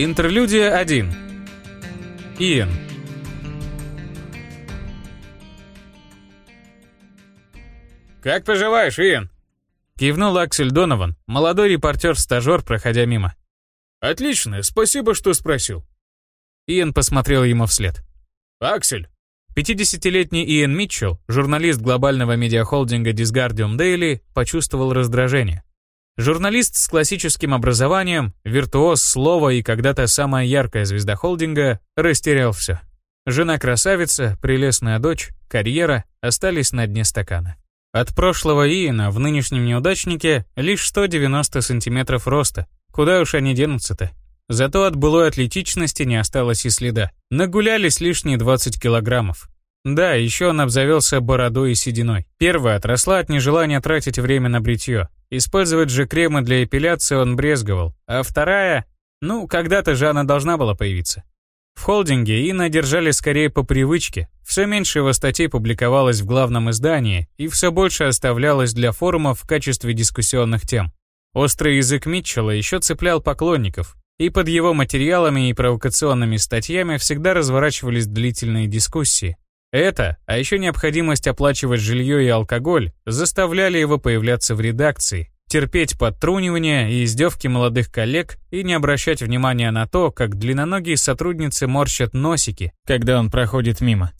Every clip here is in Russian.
Интерлюдия 1. Иэн. «Как поживаешь, Иэн?» Кивнул Аксель Донован, молодой репортер-стажер, проходя мимо. «Отлично, спасибо, что спросил». Иэн посмотрел ему вслед. «Аксель». 50-летний Иэн Митчелл, журналист глобального медиахолдинга Disgardium Daily, почувствовал раздражение. Журналист с классическим образованием, виртуоз слова и когда-то самая яркая звезда холдинга, растерял все. Жена-красавица, прелестная дочь, карьера остались на дне стакана. От прошлого Иена в нынешнем неудачнике лишь 190 сантиметров роста. Куда уж они денутся-то? Зато от былой атлетичности не осталось и следа. Нагулялись лишние 20 килограммов. Да, еще он обзавелся бородой и сединой. Первая отросла от нежелания тратить время на бритье. Использовать же кремы для эпиляции он брезговал. А вторая... Ну, когда-то же она должна была появиться. В холдинге Инна держали скорее по привычке. Все меньше его статей публиковалось в главном издании, и все больше оставлялось для форумов в качестве дискуссионных тем. Острый язык Митчелла еще цеплял поклонников, и под его материалами и провокационными статьями всегда разворачивались длительные дискуссии. Это, а еще необходимость оплачивать жилье и алкоголь, заставляли его появляться в редакции, терпеть подтрунивания и издевки молодых коллег и не обращать внимания на то, как длинноногие сотрудницы морщат носики, когда он проходит мимо.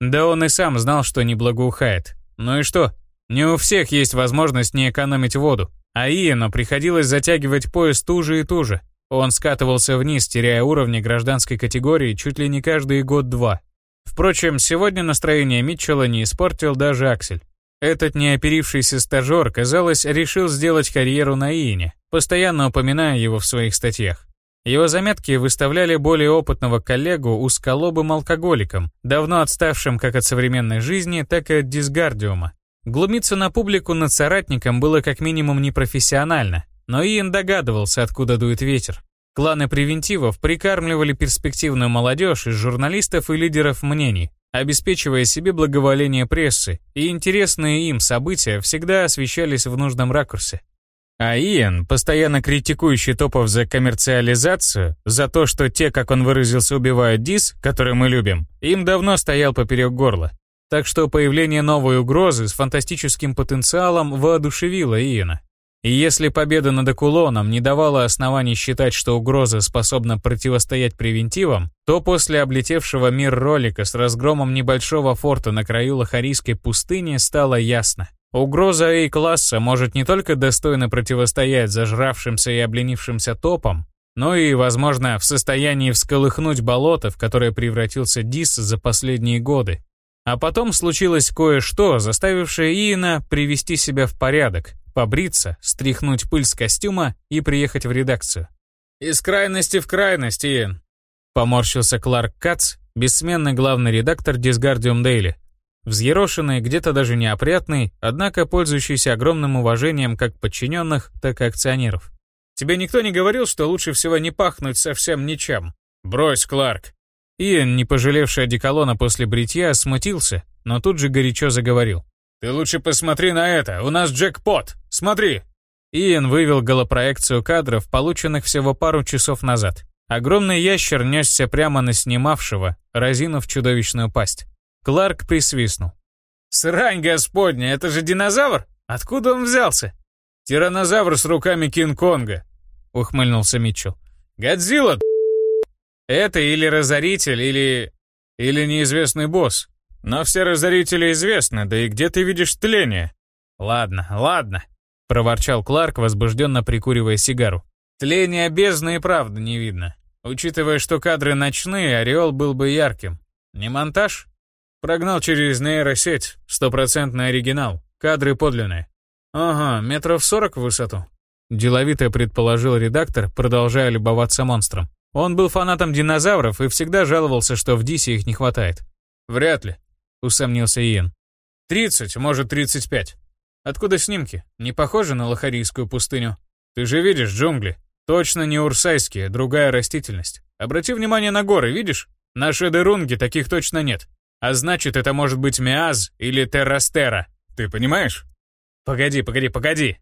Да он и сам знал, что не благоухает. Ну и что? Не у всех есть возможность не экономить воду. А Иену приходилось затягивать пояс туже и туже. Он скатывался вниз, теряя уровни гражданской категории чуть ли не каждый год-два. Впрочем, сегодня настроение Митчелла не испортил даже Аксель. Этот неоперившийся стажер, казалось, решил сделать карьеру на Иене, постоянно упоминая его в своих статьях. Его заметки выставляли более опытного коллегу узколобым алкоголиком, давно отставшим как от современной жизни, так и от дисгардиума. Глумиться на публику над соратником было как минимум непрофессионально, но Иен догадывался, откуда дует ветер. Кланы превентивов прикармливали перспективную молодежь из журналистов и лидеров мнений, обеспечивая себе благоволение прессы, и интересные им события всегда освещались в нужном ракурсе. А Иэн, постоянно критикующий топов за коммерциализацию, за то, что те, как он выразился, убивают дис, который мы любим, им давно стоял поперек горла. Так что появление новой угрозы с фантастическим потенциалом воодушевило Иена. И если победа над Акулоном не давала оснований считать, что угроза способна противостоять превентивам, то после облетевшего мир ролика с разгромом небольшого форта на краю Лохарийской пустыни стало ясно. Угроза A-класса может не только достойно противостоять зажравшимся и обленившимся топам, но и, возможно, в состоянии всколыхнуть болото, в которое превратился Дис за последние годы. А потом случилось кое-что, заставившее Иена привести себя в порядок, побриться, стряхнуть пыль с костюма и приехать в редакцию. «Из крайности в крайность, Иэн», — поморщился Кларк Кац, бессменный главный редактор Disgardium Daily. Взъерошенный, где-то даже неопрятный, однако пользующийся огромным уважением как подчиненных, так и акционеров. «Тебе никто не говорил, что лучше всего не пахнуть совсем ничем?» «Брось, Кларк!» Иэн, не пожалевший одеколона после бритья, смутился, но тут же горячо заговорил. «Ты лучше посмотри на это, у нас джекпот! Смотри!» Иэн вывел голопроекцию кадров, полученных всего пару часов назад. Огромный ящер несся прямо на снимавшего, разинув чудовищную пасть. Кларк присвистнул. «Срань господня, это же динозавр? Откуда он взялся?» «Тиранозавр с руками Кинг-Конга», — ухмыльнулся Митчелл. «Годзилла, это или разоритель, или... или неизвестный босс. Но все разорители известны, да и где ты видишь тление? Ладно, ладно, проворчал Кларк, возбужденно прикуривая сигару. Тления бездны и правда не видно. Учитывая, что кадры ночные, ореол был бы ярким. Не монтаж? Прогнал через нейросеть, стопроцентный оригинал, кадры подлинные. Ага, метров сорок в высоту. Деловито предположил редактор, продолжая любоваться монстром. Он был фанатом динозавров и всегда жаловался, что в Дисе их не хватает. «Вряд ли», — усомнился Иен. «Тридцать, может, тридцать пять. Откуда снимки? Не похоже на Лохарийскую пустыню? Ты же видишь джунгли. Точно не урсайские, другая растительность. Обрати внимание на горы, видишь? На Шедерунге таких точно нет. А значит, это может быть Миаз или Террастера. Ты понимаешь? Погоди, погоди, погоди.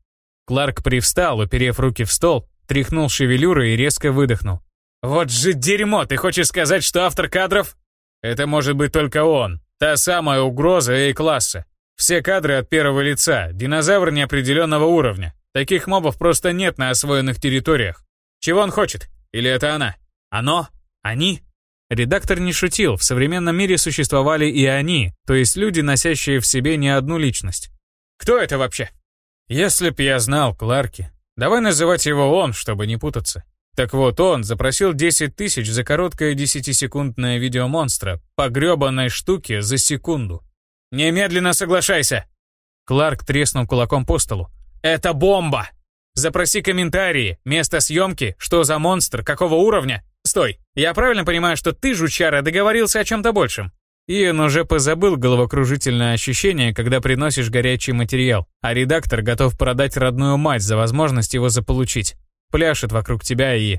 Кларк привстал, уперев руки в стол, тряхнул шевелюрой и резко выдохнул. Вот же дерьмо, ты хочешь сказать, что автор кадров? Это может быть только он. Та самая угроза A-класса. Все кадры от первого лица, динозавр неопределенного уровня. Таких мобов просто нет на освоенных территориях. Чего он хочет? Или это она? Оно? Они? Редактор не шутил, в современном мире существовали и они, то есть люди, носящие в себе не одну личность. Кто это вообще? Если б я знал Кларки. Давай называть его он, чтобы не путаться. Так вот, он запросил 10 тысяч за короткое 10-секундное видео монстра по грёбаной штуке за секунду. «Немедленно соглашайся!» Кларк треснул кулаком по столу. «Это бомба! Запроси комментарии, место съемки, что за монстр, какого уровня. Стой, я правильно понимаю, что ты, жучара, договорился о чем-то большем?» Иэн уже позабыл головокружительное ощущение, когда приносишь горячий материал, а редактор готов продать родную мать за возможность его заполучить пляшет вокруг тебя и...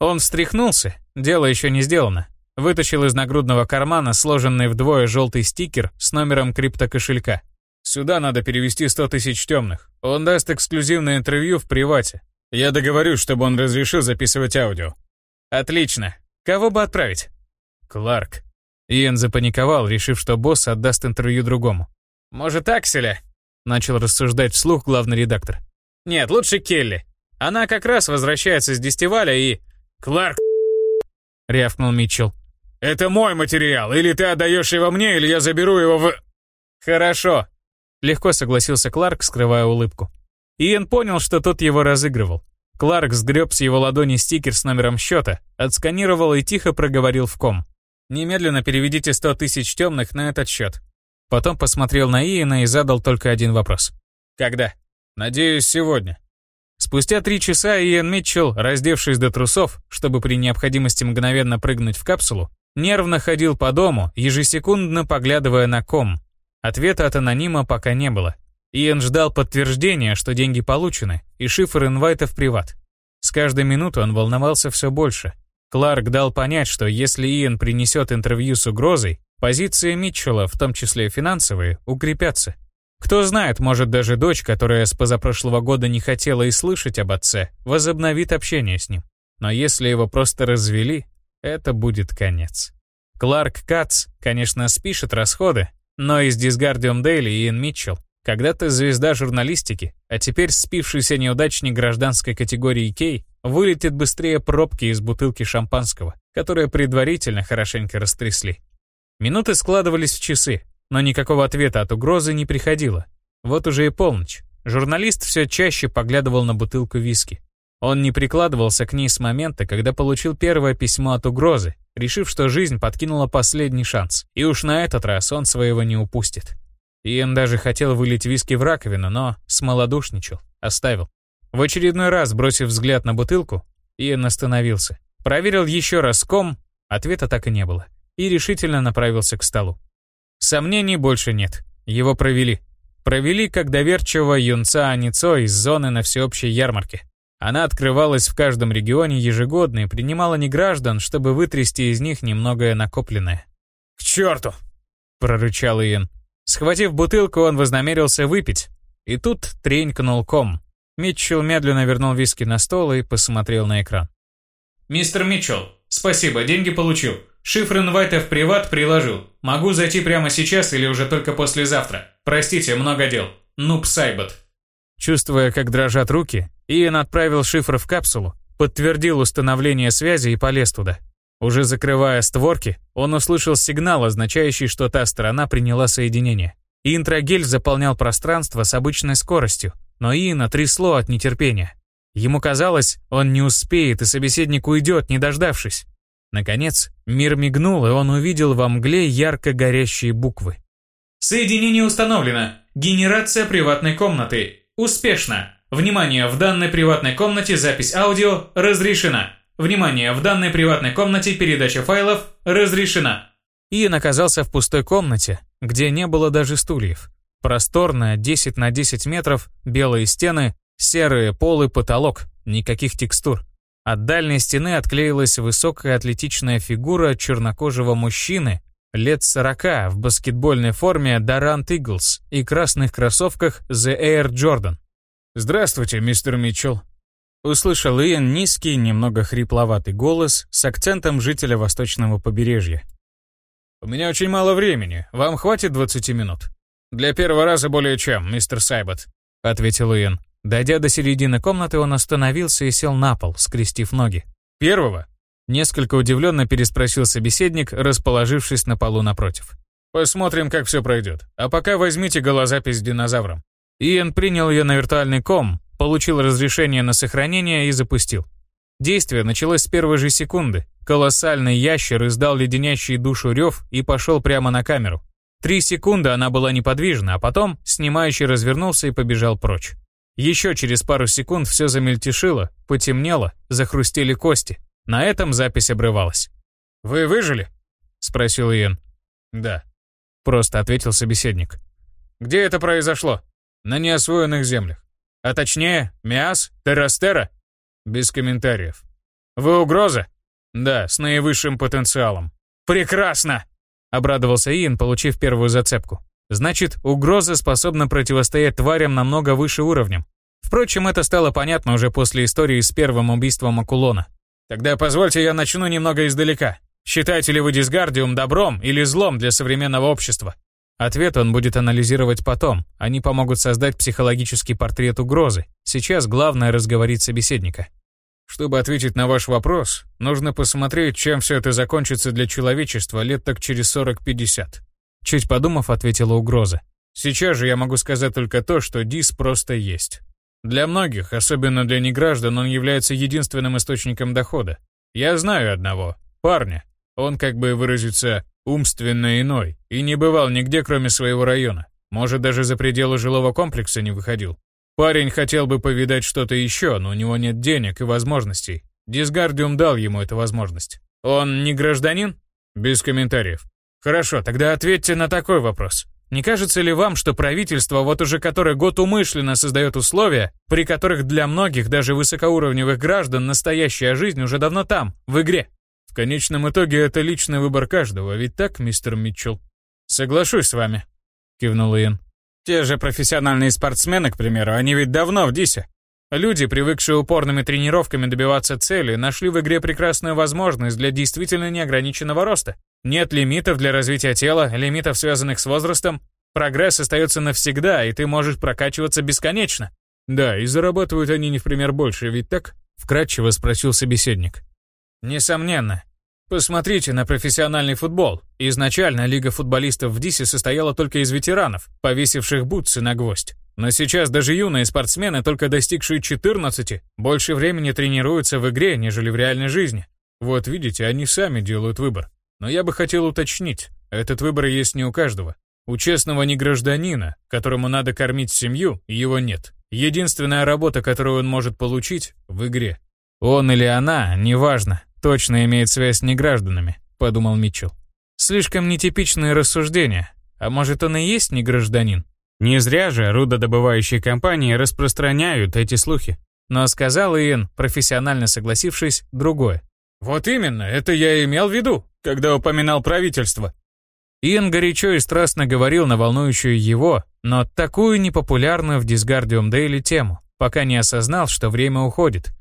Он встряхнулся, дело еще не сделано. Вытащил из нагрудного кармана сложенный вдвое желтый стикер с номером криптокошелька. Сюда надо перевести 100 тысяч темных. Он даст эксклюзивное интервью в привате. Я договорюсь, чтобы он разрешил записывать аудио. Отлично. Кого бы отправить? Кларк. Иэн запаниковал, решив, что босс отдаст интервью другому. «Может, Акселя?» — начал рассуждать вслух главный редактор. «Нет, лучше Келли. Она как раз возвращается с дестиваля и... «Кларк!» — рявкнул Митчелл. «Это мой материал, или ты отдаешь его мне, или я заберу его в...» «Хорошо», — легко согласился Кларк, скрывая улыбку. Иэн понял, что тот его разыгрывал. Кларк сгреб с его ладони стикер с номером счета, отсканировал и тихо проговорил в ком. «Немедленно переведите 100 тысяч темных на этот счет». Потом посмотрел на Иена и задал только один вопрос. «Когда?» «Надеюсь, сегодня». Спустя три часа Иэн Митчелл, раздевшись до трусов, чтобы при необходимости мгновенно прыгнуть в капсулу, нервно ходил по дому, ежесекундно поглядывая на ком. Ответа от анонима пока не было. Иэн ждал подтверждения, что деньги получены, и шифр инвайта в приват. С каждой минутой он волновался все больше. Кларк дал понять, что если Иэн принесет интервью с угрозой, позиции Митчелла, в том числе финансовые, укрепятся. Кто знает, может даже дочь, которая с позапрошлого года не хотела и слышать об отце, возобновит общение с ним. Но если его просто развели, это будет конец. Кларк Кац, конечно, спишет расходы, но из Disguardium Daily Иэн Митчелл, когда-то звезда журналистики, а теперь спившийся неудачник гражданской категории Кей, вылетит быстрее пробки из бутылки шампанского, которое предварительно хорошенько растрясли. Минуты складывались в часы, но никакого ответа от угрозы не приходило. Вот уже и полночь. Журналист все чаще поглядывал на бутылку виски. Он не прикладывался к ней с момента, когда получил первое письмо от угрозы, решив, что жизнь подкинула последний шанс, и уж на этот раз он своего не упустит. Иэн даже хотел вылить виски в раковину, но смолодушничал, оставил. В очередной раз, бросив взгляд на бутылку, Иэн остановился. Проверил еще раз ком, ответа так и не было, и решительно направился к столу. Сомнений больше нет. Его провели. Провели как доверчивого юнца Аницо из зоны на всеобщей ярмарке. Она открывалась в каждом регионе ежегодно и принимала не граждан, чтобы вытрясти из них немногое накопленное. «К черту!» — прорычал Иэн. Схватив бутылку, он вознамерился выпить. И тут тренькнул ком. Митчелл медленно вернул виски на стол и посмотрел на экран. «Мистер Митчелл, спасибо, деньги получил. Шифр инвайта в приват приложил. Могу зайти прямо сейчас или уже только послезавтра. Простите, много дел. Нуб Сайбот. Чувствуя, как дрожат руки, Иэн отправил шифр в капсулу, подтвердил установление связи и полез туда. Уже закрывая створки, он услышал сигнал, означающий, что та сторона приняла соединение. интрагель заполнял пространство с обычной скоростью, но Иэна трясло от нетерпения. Ему казалось, он не успеет, и собеседник уйдет, не дождавшись. Наконец, мир мигнул, и он увидел во мгле ярко горящие буквы. Соединение установлено. Генерация приватной комнаты. Успешно. Внимание, в данной приватной комнате запись аудио разрешена. Внимание, в данной приватной комнате передача файлов разрешена. Иэн оказался в пустой комнате, где не было даже стульев. Просторная, 10 на 10 метров, белые стены, серые полы, потолок, никаких текстур. От дальней стены отклеилась высокая атлетичная фигура чернокожего мужчины лет сорока в баскетбольной форме Дарант Иглс и красных кроссовках The Air Jordan. «Здравствуйте, мистер Митчелл». Услышал Иэн низкий, немного хрипловатый голос с акцентом жителя восточного побережья. «У меня очень мало времени. Вам хватит 20 минут?» «Для первого раза более чем, мистер Сайбот», — ответил Иэн. Дойдя до середины комнаты, он остановился и сел на пол, скрестив ноги. «Первого?» Несколько удивленно переспросил собеседник, расположившись на полу напротив. «Посмотрим, как все пройдет. А пока возьмите голозапись с динозавром». Иэн принял ее на виртуальный ком, получил разрешение на сохранение и запустил. Действие началось с первой же секунды. Колоссальный ящер издал леденящий душу рев и пошел прямо на камеру. Три секунды она была неподвижна, а потом снимающий развернулся и побежал прочь. Еще через пару секунд все замельтешило, потемнело, захрустели кости. На этом запись обрывалась. «Вы выжили?» — спросил Иэн. «Да», — просто ответил собеседник. «Где это произошло?» «На неосвоенных землях. А точнее, Миас, Террастера?» «Без комментариев». «Вы угроза?» «Да, с наивысшим потенциалом». «Прекрасно!» — обрадовался Иэн, получив первую зацепку. Значит, угроза способна противостоять тварям намного выше уровнем. Впрочем, это стало понятно уже после истории с первым убийством Акулона. Тогда позвольте я начну немного издалека. Считаете ли вы дисгардиум добром или злом для современного общества? Ответ он будет анализировать потом. Они помогут создать психологический портрет угрозы. Сейчас главное разговорить собеседника. Чтобы ответить на ваш вопрос, нужно посмотреть, чем все это закончится для человечества лет так через 40-50. Чуть подумав, ответила угроза. Сейчас же я могу сказать только то, что Дис просто есть. Для многих, особенно для неграждан, он является единственным источником дохода. Я знаю одного, парня. Он, как бы выразиться, умственно иной, и не бывал нигде, кроме своего района. Может, даже за пределы жилого комплекса не выходил. Парень хотел бы повидать что-то еще, но у него нет денег и возможностей. Дисгардиум дал ему эту возможность. Он не гражданин? Без комментариев. Хорошо, тогда ответьте на такой вопрос. Не кажется ли вам, что правительство вот уже который год умышленно создает условия, при которых для многих, даже высокоуровневых граждан, настоящая жизнь уже давно там, в игре? В конечном итоге это личный выбор каждого, ведь так, мистер Митчелл? Соглашусь с вами, кивнул Иэн. Те же профессиональные спортсмены, к примеру, они ведь давно в ДИСе. Люди, привыкшие упорными тренировками добиваться цели, нашли в игре прекрасную возможность для действительно неограниченного роста. Нет лимитов для развития тела, лимитов, связанных с возрастом. Прогресс остается навсегда, и ты можешь прокачиваться бесконечно. Да, и зарабатывают они не в пример больше, ведь так? Вкратчиво спросил собеседник. Несомненно. Посмотрите на профессиональный футбол. Изначально лига футболистов в Дисе состояла только из ветеранов, повесивших бутсы на гвоздь. Но сейчас даже юные спортсмены, только достигшие 14, больше времени тренируются в игре, нежели в реальной жизни. Вот видите, они сами делают выбор. Но я бы хотел уточнить, этот выбор есть не у каждого. У честного негражданина, которому надо кормить семью, его нет. Единственная работа, которую он может получить, в игре. Он или она, неважно, точно имеет связь с негражданами, подумал Митчелл. Слишком нетипичные рассуждения. А может, он и есть негражданин? Не зря же рудодобывающие компании распространяют эти слухи. Но сказал Иэн, профессионально согласившись, другое. «Вот именно, это я имел в виду, когда упоминал правительство». Иэн горячо и страстно говорил на волнующую его, но такую непопулярную в Дисгардиум Дейли тему, пока не осознал, что время уходит.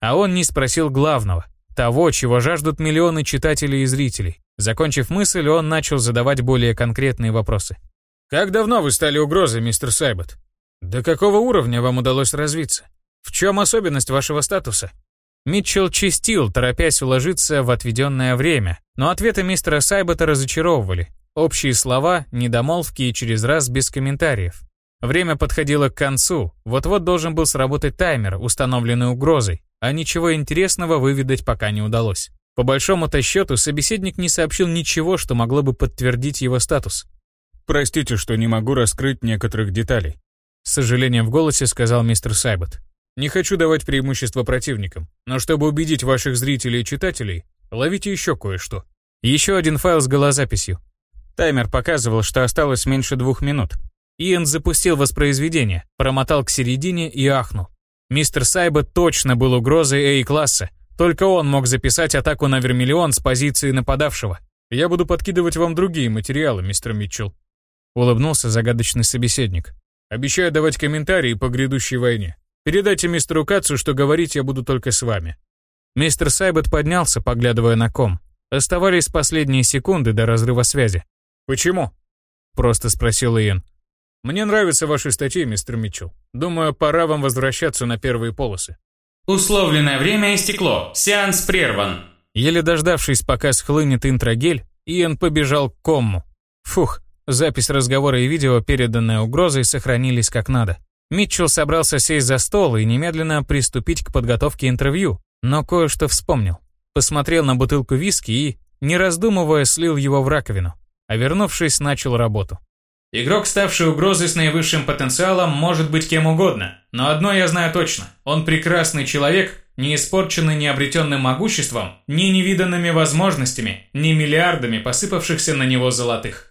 А он не спросил главного, того, чего жаждут миллионы читателей и зрителей. Закончив мысль, он начал задавать более конкретные вопросы. Как давно вы стали угрозой, мистер Сайбот? До какого уровня вам удалось развиться? В чем особенность вашего статуса? Митчелл чистил, торопясь уложиться в отведенное время, но ответы мистера Сайбота разочаровывали. Общие слова, недомолвки и через раз без комментариев. Время подходило к концу, вот-вот должен был сработать таймер, установленный угрозой, а ничего интересного выведать пока не удалось. По большому-то счету, собеседник не сообщил ничего, что могло бы подтвердить его статус. Простите, что не могу раскрыть некоторых деталей. С сожалением в голосе сказал мистер Сайбот. Не хочу давать преимущество противникам, но чтобы убедить ваших зрителей и читателей, ловите еще кое-что. Еще один файл с голозаписью. Таймер показывал, что осталось меньше двух минут. Иэн запустил воспроизведение, промотал к середине и ахнул. Мистер Сайбот точно был угрозой A-класса. Только он мог записать атаку на Вермиллион с позиции нападавшего. Я буду подкидывать вам другие материалы, мистер Митчелл. Улыбнулся загадочный собеседник. Обещаю давать комментарии по грядущей войне. Передайте мистеру Кацу, что говорить я буду только с вами». Мистер Сайбет поднялся, поглядывая на ком. Оставались последние секунды до разрыва связи. «Почему?» — просто спросил Иэн. «Мне нравятся ваши статьи, мистер Митчелл. Думаю, пора вам возвращаться на первые полосы». «Условленное время истекло. Сеанс прерван». Еле дождавшись, пока схлынет интрагель, Иэн побежал к комму. Фух, запись разговора и видео, переданная угрозой, сохранились как надо. Митчелл собрался сесть за стол и немедленно приступить к подготовке интервью, но кое-что вспомнил. Посмотрел на бутылку виски и, не раздумывая, слил его в раковину, а вернувшись, начал работу. Игрок, ставший угрозой с наивысшим потенциалом, может быть кем угодно. Но одно я знаю точно. Он прекрасный человек, не испорченный ни обретенным могуществом, ни невиданными возможностями, ни миллиардами посыпавшихся на него золотых.